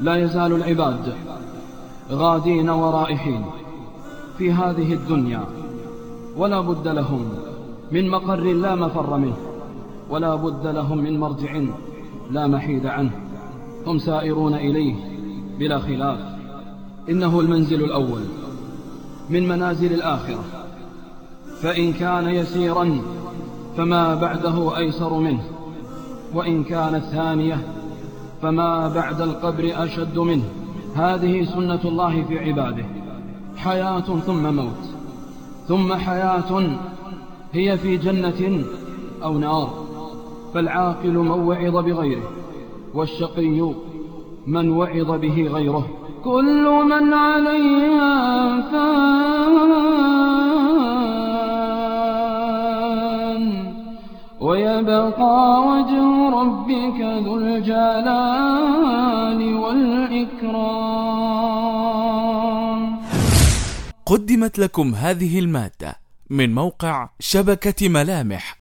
لا يزال العباد غادين ورائحين في هذه الدنيا ولا بد لهم من مقر لا مفر منه ولا بد لهم من مرجع لا محيد عنه. هم سائرون إليه بلا خلاف. إنه المنزل الأول من منازل الآخرة. فإن كان يسيرا فما بعده أيسر منه وإن كانت ثانية فما بعد القبر أشد منه. هذه سنة الله في عباده. حياة ثم موت. ثم حياة هي في جنة أو نار. فالعاقل من وعظ بغيره والشقي من وعظ به غيره. كل من عليها فان ويبقى وجه ربك ذو الجلال والإكرام. قدمت لكم هذه المادة من موقع شبكة ملامح.